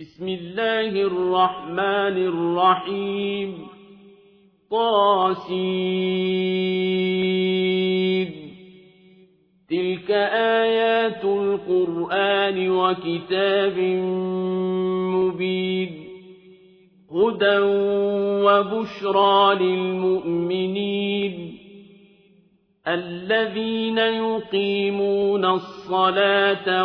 بسم الله الرحمن الرحيم. طاسين تلك آيات القرآن وكتاب مبين. هدى وبشرى للمؤمنين. الذين يقيمون الصلاة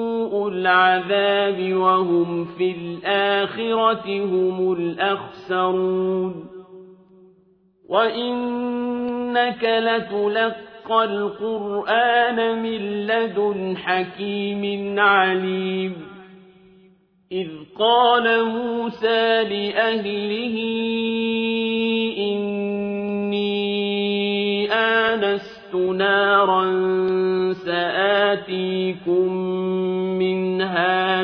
العذاب وهم في الآخرة هم الأخسرون. وإنك لتلقى القرآن من لدن حكيم عليم. إذ قال موسى لأهله إني آنست نارا سآتيكم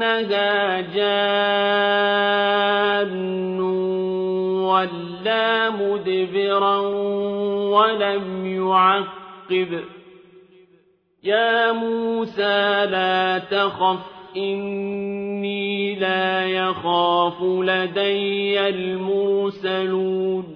كأنها جان ولا مدبرا ولم يعقب. يا موسى لا تخف إني لا يخاف لدي المرسلون.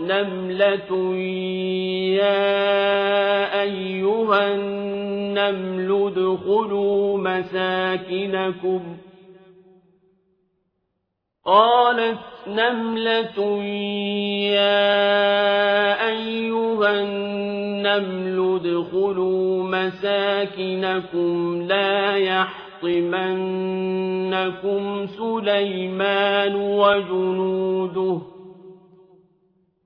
نَمْلَةٌ يَا أَيُّهَا النَّمْلُ ادْخُلُوا مَسَاكِنَكُمْ قالت نملة يا أيها النمل ادخلوا مساكنكم لا يحطمنكم سليمان وجنوده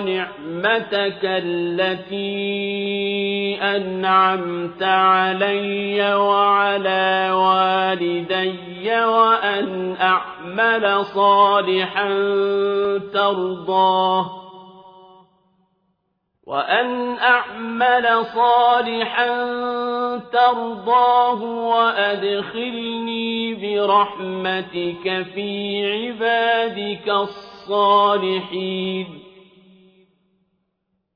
نعمتك التي أنعمت علي وعلى والدي وأن أعمل صالحا ترضاه. وأن أعمل صالحا ترضاه وأدخلني برحمتك في عبادك الصالحين.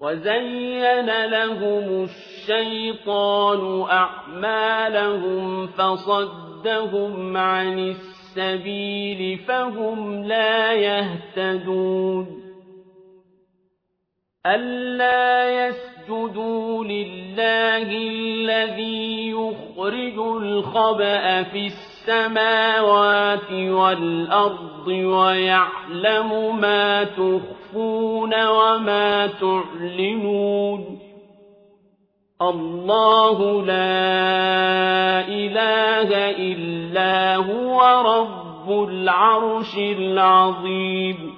وزين لهم الشيطان أعمالهم فصدهم عن السبيل فهم لا يهتدون ألا يسجدوا لله الذي يخرج الخبأ في السماوات والأرض ويعلم ما تخفون وما تعلنون الله لا إله إلا هو رب العرش العظيم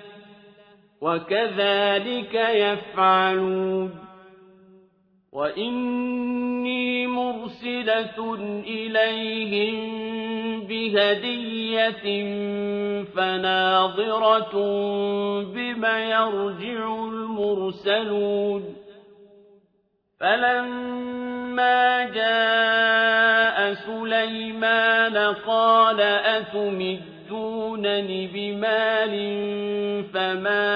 وكذلك يفعلون. وإني مرسلة إليهم بهدية فناظرة بما يرجع المرسلون. فَلَمَّا جَاءَ سُلَيْمَانَ قَالَ أَتُمِدُّونَنِ بِمَالٍ فَمَا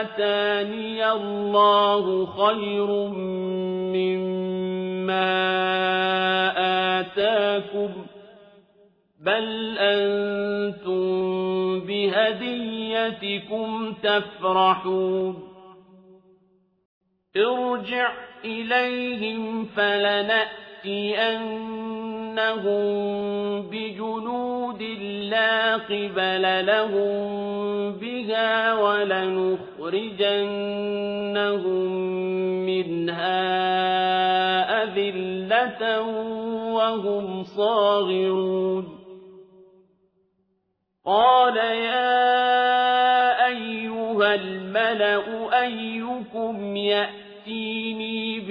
آتَانِيَ اللَّهُ خَيْرٌ مِّمَّا آتَاكُم بَلْ أَنتُم بِهَدِيَّتِكُمْ تَفْرَحُونَ ارجع إليهم فلنأتينهم بجنود لا قبل لهم بها ولنخرجنهم منها أذلة وهم صاغرون. قال يا أيها الملأ أيكم يأتي يأتيني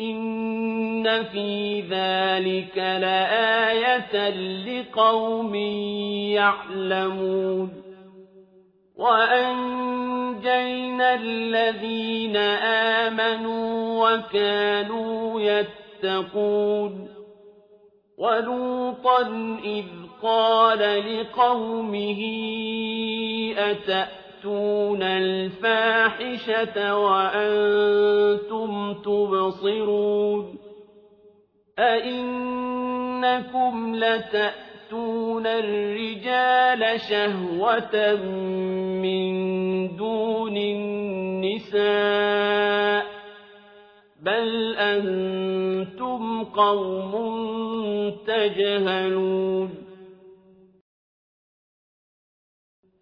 إن في ذلك لآية لقوم يعلمون وأنجينا الذين آمنوا وكانوا يتقون ولوطا إذ قال لقومه أتأتون الفاحشة وأنتم تبصرون أئنكم لتأتون الرجال شهوة من دون النساء بل أنتم قوم تجهلون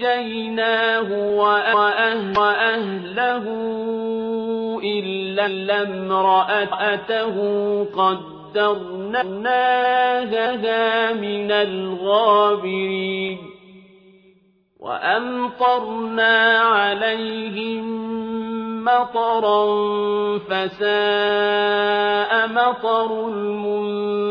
فأنجيناه وأهله إلا امرأته قدرناها من الغابرين وأمطرنا عليهم مطرا فساء مطر المنذرين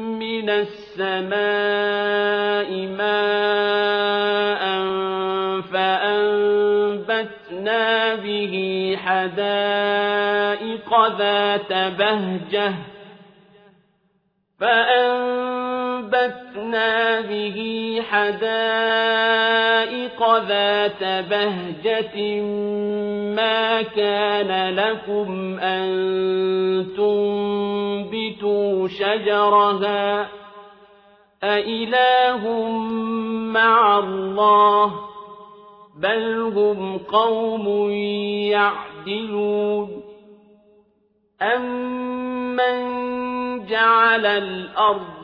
من السَّمَاءِ مَاءً فَأَنبَتْنَا بِهِ حَدَائِقَ ذَاتَ بَهْجَةٍ. فَأَنبَتْنَا بِهِ حَدَائِقَ ذَاتَ بَهْجَةٍ مَا كَانَ لَكُمْ أَن تُنبِتُوا شَجَرَهَا أَإِلَٰهٌ مَّعَ اللَّهِ بَلْ هُمْ قَوْمٌ يَعْدِلُونَ أَمَّن جَعَلَ الْأَرْضَ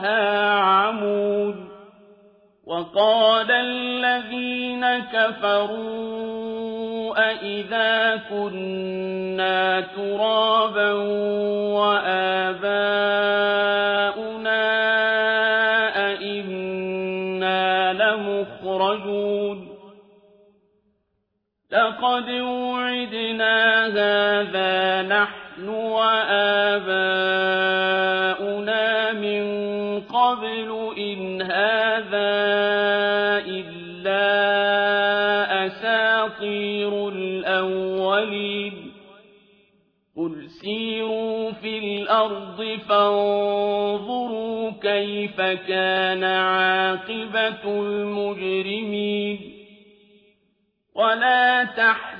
مِّنْهَا عَمُونَ وَقَالَ الَّذِينَ كَفَرُوا أَإِذَا كُنَّا تُرَابًا وَآبَاؤُنَا أَئِنَّا لَمُخْرَجُونَ لَقَدْ وُعِدْنَا هَٰذَا نَحْنُ وَآبَاؤُنَا قَبْلُ إِنْ هَٰذَا إِلَّا أَسَاطِيرُ الْأَوَّلِينَ. قُلْ سِيرُوا فِي الْأَرْضِ فَانظُرُوا كَيْفَ كَانَ عَاقِبَةُ الْمُجْرِمِينَ. وَلَا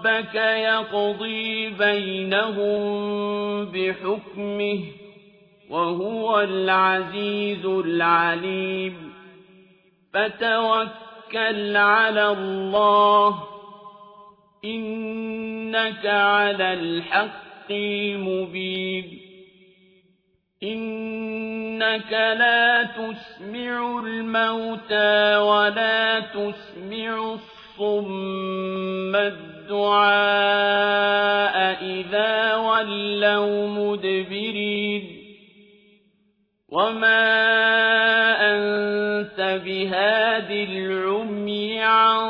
رَبَّكَ يَقْضِي بَيْنَهُم بِحُكْمِهِ ۚ وَهُوَ الْعَزِيزُ الْعَلِيمُ فَتَوَكَّلْ عَلَى اللَّهِ ۖ إِنَّكَ عَلَى الْحَقِّ الْمُبِينِ إِنَّكَ لَا تُسْمِعُ الْمَوْتَىٰ وَلَا تُسْمِعُ الصُّمَّ الدُّعَاءَ إِذَا وَلَّوْا مُدْبِرِينَ. وَمَا أَنتَ بِهَادِ الْعُمْيِ عَن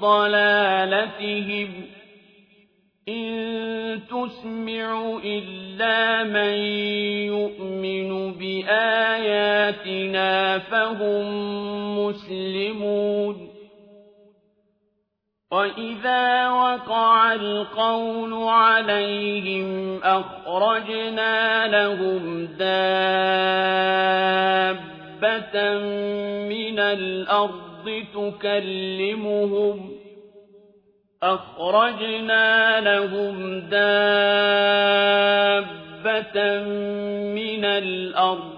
ضَلَالَتِهِمْ ۖ. إِن تُسْمِعُ إِلَّا مَن يُؤْمِنُ بِآيَاتِنَا فَهُم وَإِذَا وَقَعَ الْقَوْلُ عَلَيْهِمْ أَخْرَجْنَا لَهُمْ دَابَّةً مِّنَ الْأَرْضِ تُكَلِّمُهُمْ أَخْرَجْنَا لَهُمْ دَابَّةً مِّنَ الْأَرْضِ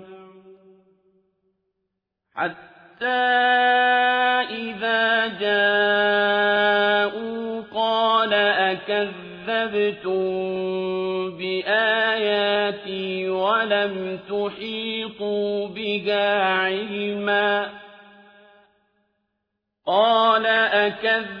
حَتَّىٰ إِذَا جَاءُوا قَالَ أَكَذَّبْتُم بِآيَاتِي وَلَمْ تُحِيطُوا بِهَا عِلْمًا ۚ قَالَ أَكَذَّبْتُم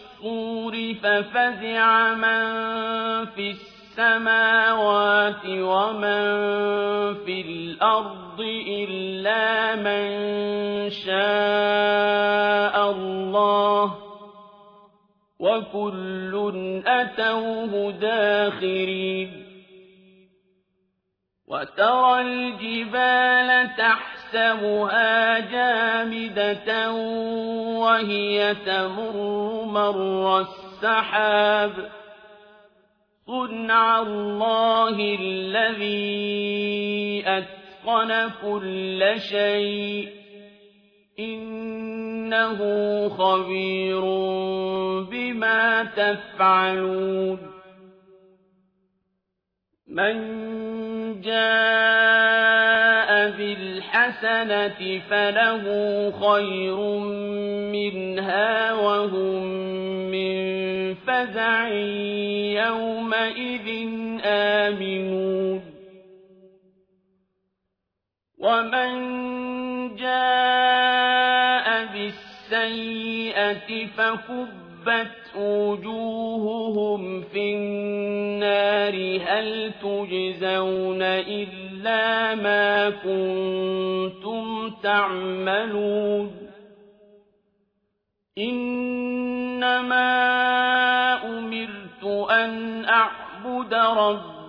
فَفَزِعَ مَن فِي السَّمَاوَاتِ وَمَن فِي الْأَرْضِ إِلَّا مَن شَاءَ اللَّهُ ۚ وَكُلٌّ أَتَوْهُ دَاخِرِينَ وَتَرَى الْجِبَالَ تَحْسَبُهَا جَامِدَةً وَهِيَ تَمُرُّ مَرَّ السَّحَابِ ۚ. صُنْعَ اللَّهِ الَّذِي أَتْقَنَ كُلَّ شَيْءٍ ۚ. إِنَّهُ خَبِيرٌ بِمَا تَفْعَلُونَ. مَن جَاءَ بِالْحَسَنَةِ الْحَسَنَةِ فَلَهُ خَيْرٌ مِّنْهَا وَهُم مِّن فَزَعٍ يَوْمَئِذٍ آمِنُونَ. وَمَن جَاءَ بِالسَّيِّئَةِ فَكُبَّتْ وُجُوهُهُمْ فِي النَّارِ هَلْ تُجْزَوْنَ إِلَّا مَا كُنتُمْ تَعْمَلُونَ إِنَّمَا أُمِرْتُ أَنْ أَعْبُدَ